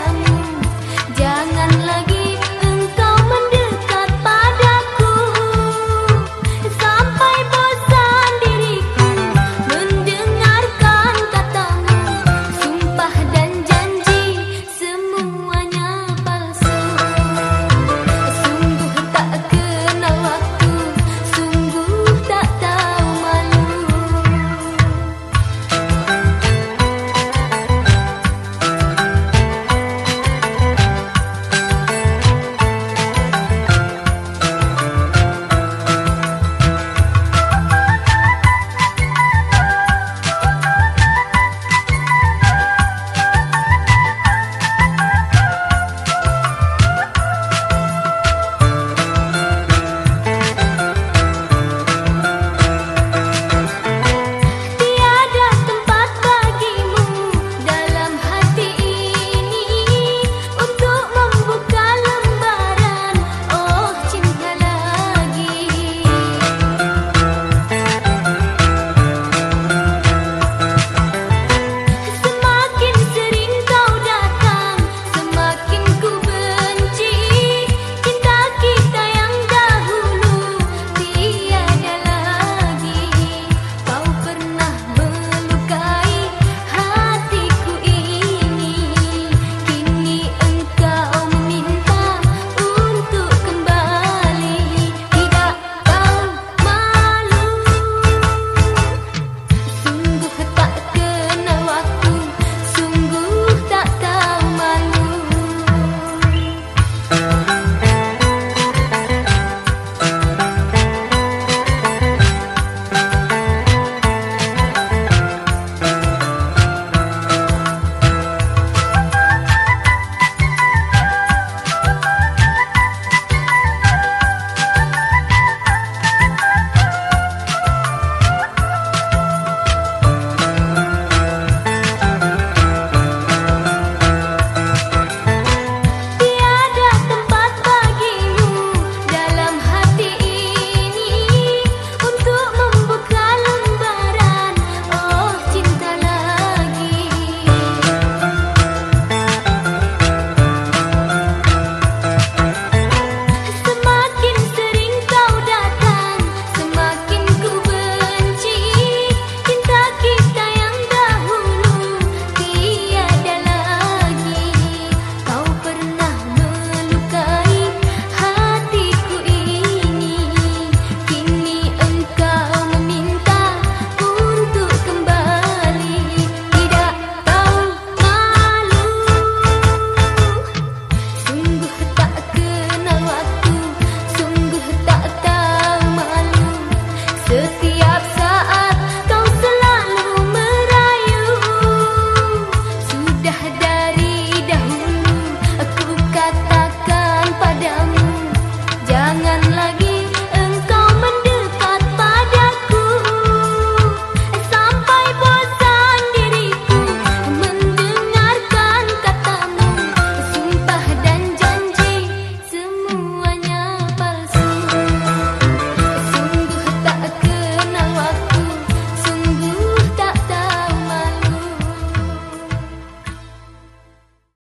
I'm